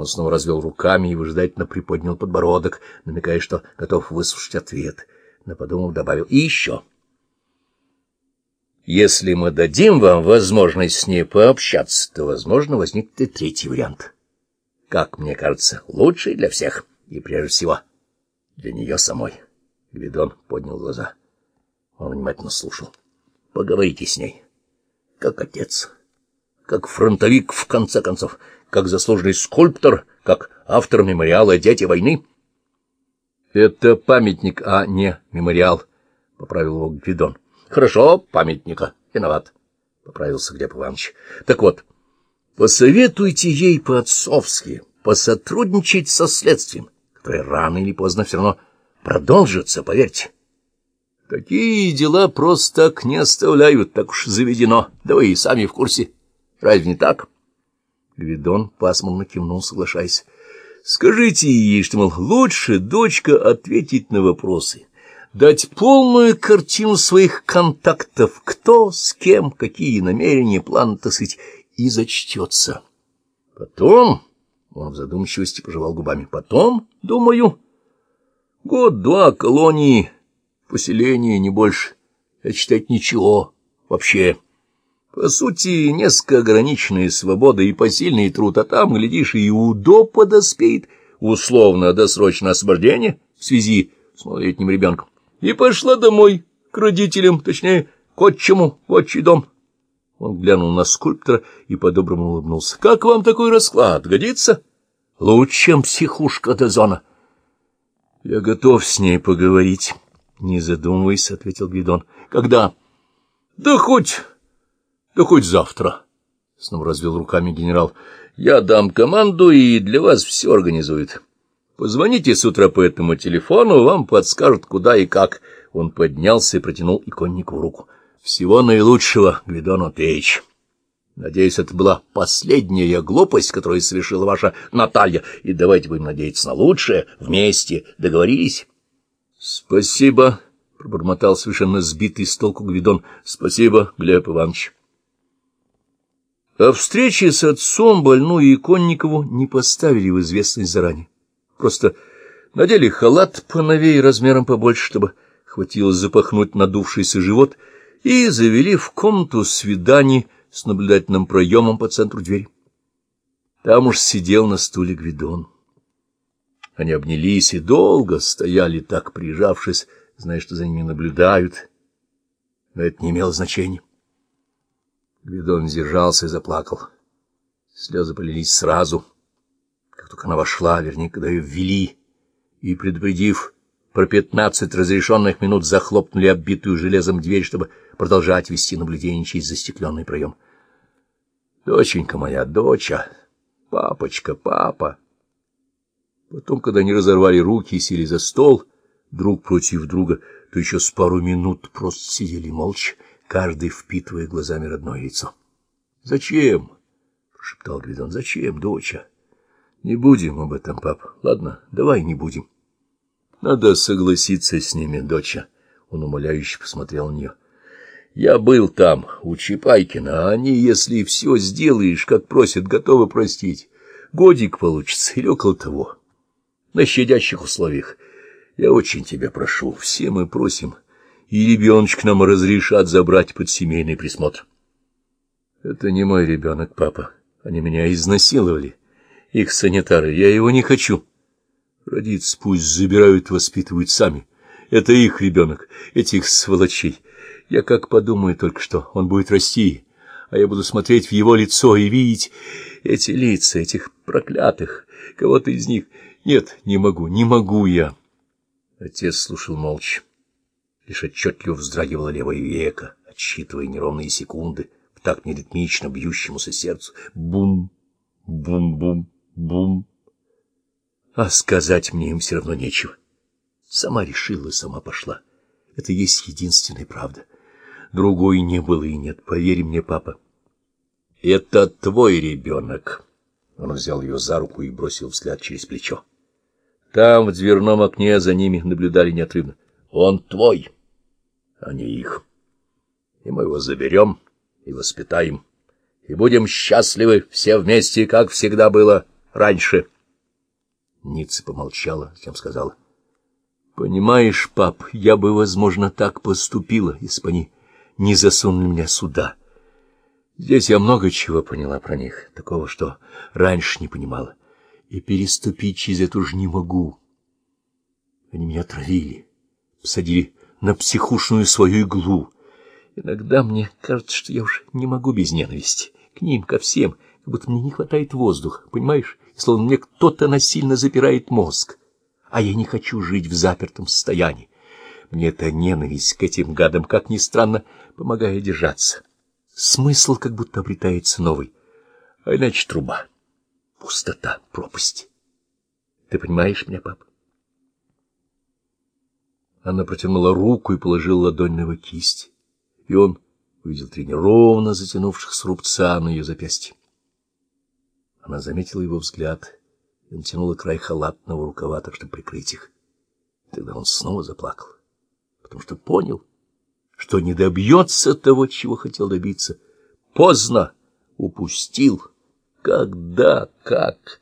Он снова развел руками и выжидательно приподнял подбородок, намекая, что готов выслушать ответ. Но, подумав, добавил «И еще». Если мы дадим вам возможность с ней пообщаться, то, возможно, возникнет и третий вариант. Как мне кажется, лучший для всех, и прежде всего для нее самой. Гвидон поднял глаза. Он внимательно слушал. Поговорите с ней, как отец, как фронтовик, в конце концов, как заслуженный скульптор, как автор мемориала «Дети войны». — Это памятник, а не мемориал, — поправил его Гвидон. — Хорошо, памятника. Виноват, — поправился Глеб Иванович. — Так вот, посоветуйте ей по-отцовски посотрудничать со следствием, которое рано или поздно все равно продолжится, поверьте. Такие дела просто так не оставляют, так уж заведено, да вы и сами в курсе. Разве не так? Гвидон пасмурно кивнул, соглашаясь. Скажите ей, что, мол, лучше дочка ответить на вопросы, дать полную картину своих контактов, кто, с кем, какие намерения, планы, так и зачтется. Потом, он в задумчивости пожевал губами, потом, думаю, год-два колонии, поселение, не больше, это считать ничего вообще. По сути, несколько ограниченная свобода и посильный труд, а там, глядишь, и УДО подоспеет, условно-досрочное освобождение в связи с малолетним ребенком. И пошла домой, к родителям, точнее, к отчему, в отчий дом. Он глянул на скульптора и по-доброму улыбнулся. — Как вам такой расклад? Годится? — Лучше, чем психушка до зона. — Я готов с ней поговорить, — не задумываясь, — ответил Гвидон. — Когда? — Да хоть... Да хоть завтра, — снова развел руками генерал. — Я дам команду, и для вас все организуют. Позвоните с утра по этому телефону, вам подскажут, куда и как. Он поднялся и протянул иконнику руку. — Всего наилучшего, Гвидон Отеич. Надеюсь, это была последняя глупость, которую совершила ваша Наталья, и давайте будем надеяться на лучшее. Вместе договорились? — Спасибо, — пробормотал совершенно сбитый с толку Гвидон. — Спасибо, Глеб Иванович. О встрече с отцом больную Иконникову не поставили в известность заранее. Просто надели халат поновее размером побольше, чтобы хватило запахнуть надувшийся живот, и завели в комнату свиданий с наблюдательным проемом по центру двери. Там уж сидел на стуле Гвидон. Они обнялись и долго стояли так, прижавшись, зная, что за ними наблюдают. Но это не имело значения. Гвидон сдержался и заплакал. Слезы полились сразу, как только она вошла, вернее, когда ее ввели, и, предупредив про пятнадцать разрешенных минут, захлопнули оббитую железом дверь, чтобы продолжать вести наблюдение через застекленный проем. «Доченька моя, доча, папочка, папа!» Потом, когда они разорвали руки и сели за стол, друг против друга, то еще с пару минут просто сидели молча, каждый впитывая глазами родное лицо. — Зачем? — прошептал Гвидон. — Зачем, доча? — Не будем об этом, пап. Ладно, давай не будем. — Надо согласиться с ними, доча. Он умоляюще посмотрел на нее. — Я был там, у Чапайкина, а они, если все сделаешь, как просят, готовы простить. Годик получится или около того. На щадящих условиях. Я очень тебя прошу, все мы просим — и ребеночек нам разрешат забрать под семейный присмотр. — Это не мой ребенок, папа. Они меня изнасиловали. Их санитары. Я его не хочу. Родиться пусть забирают, воспитывают сами. Это их ребенок, этих сволочей. Я как подумаю только что, он будет расти, а я буду смотреть в его лицо и видеть эти лица, этих проклятых, кого-то из них. Нет, не могу, не могу я. Отец слушал молча. Лишь отчетливо вздрагивало левое веко, отсчитывая неровные секунды в так неритмично бьющемуся сердцу. Бум, бум-бум, бум. А сказать мне им все равно нечего. Сама решила, сама пошла. Это есть единственная правда. Другой не было и нет, поверь мне, папа. — Это твой ребенок. Он взял ее за руку и бросил взгляд через плечо. Там, в дверном окне, за ними наблюдали неотрывно. — Он твой а не их. И мы его заберем и воспитаем, и будем счастливы все вместе, как всегда было раньше. Ницца помолчала, затем сказала. — Понимаешь, пап, я бы, возможно, так поступила, если бы они не засунули меня сюда. Здесь я много чего поняла про них, такого, что раньше не понимала. И переступить через это уж не могу. Они меня травили, посадили на психушную свою иглу. Иногда мне кажется, что я уже не могу без ненависти. К ним, ко всем, как будто мне не хватает воздуха, понимаешь? И словно мне кто-то насильно запирает мозг. А я не хочу жить в запертом состоянии. Мне эта ненависть к этим гадам, как ни странно, помогает держаться. Смысл как будто обретается новый. А иначе труба, пустота, пропасть. Ты понимаешь меня, папа? Она протянула руку и положила ладонь на его кисть, и он увидел три неровно затянувшихся рубца на ее запястье. Она заметила его взгляд и натянула край халатного рукава, так чтобы прикрыть их. Тогда он снова заплакал, потому что понял, что не добьется того, чего хотел добиться. Поздно упустил. Когда, как?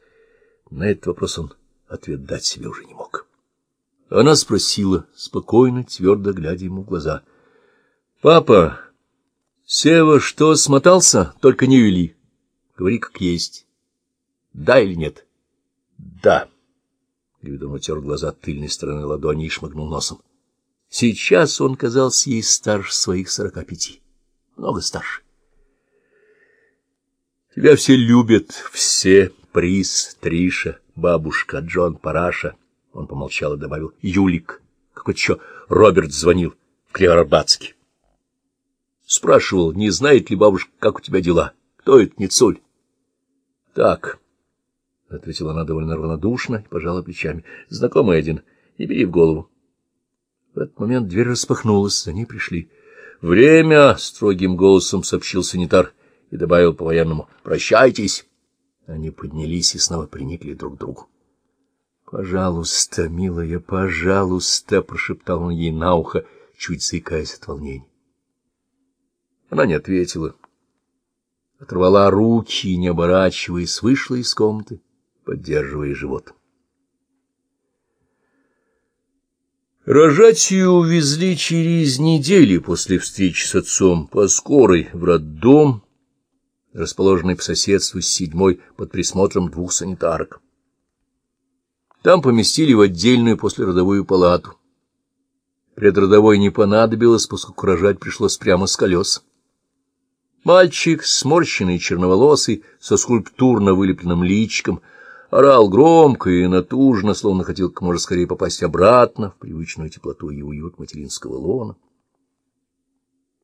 На этот вопрос он ответ дать себе уже не мог. Она спросила, спокойно, твердо глядя ему в глаза. — Папа, Сева что, смотался? Только не вели. Говори, как есть. Да или нет? — Да. Гвидон утер глаза тыльной стороной ладони и шмыгнул носом. Сейчас он казался ей старше своих сорока пяти. Много старше. Тебя все любят, все. Приз, Триша, бабушка, Джон, Параша — он помолчал и добавил. — Юлик. Какой-то еще Роберт звонил в Клеорбатске. Спрашивал, не знает ли бабушка, как у тебя дела. Кто это, не Цоль? — Так, — ответила она довольно равнодушно и пожала плечами. — Знакомый один. Не бери в голову. В этот момент дверь распахнулась, за ней пришли. — Время! — строгим голосом сообщил санитар и добавил по-военному. — Прощайтесь! Они поднялись и снова приникли друг к другу. — Пожалуйста, милая, пожалуйста, — прошептал он ей на ухо, чуть заикаясь от волнения. Она не ответила. Оторвала руки не оборачиваясь, вышла из комнаты, поддерживая живот. Рожать ее увезли через неделю после встречи с отцом по скорой в роддом, расположенный по соседству с седьмой под присмотром двух санитарок. Там поместили в отдельную послеродовую палату. Предродовой не понадобилось, поскольку рожать пришлось прямо с колес. Мальчик, сморщенный, черноволосый, со скульптурно вылепленным личиком, орал громко и натужно, словно хотел как можно скорее попасть обратно в привычную теплоту и уют материнского лона.